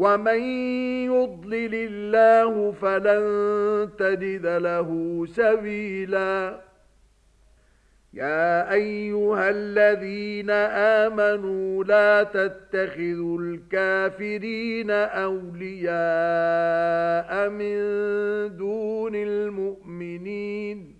ومن يضلل الله فلن تجد له سبيلا يا ايها الذين امنوا لا تتخذوا الكافرين اولياء من دون المؤمنين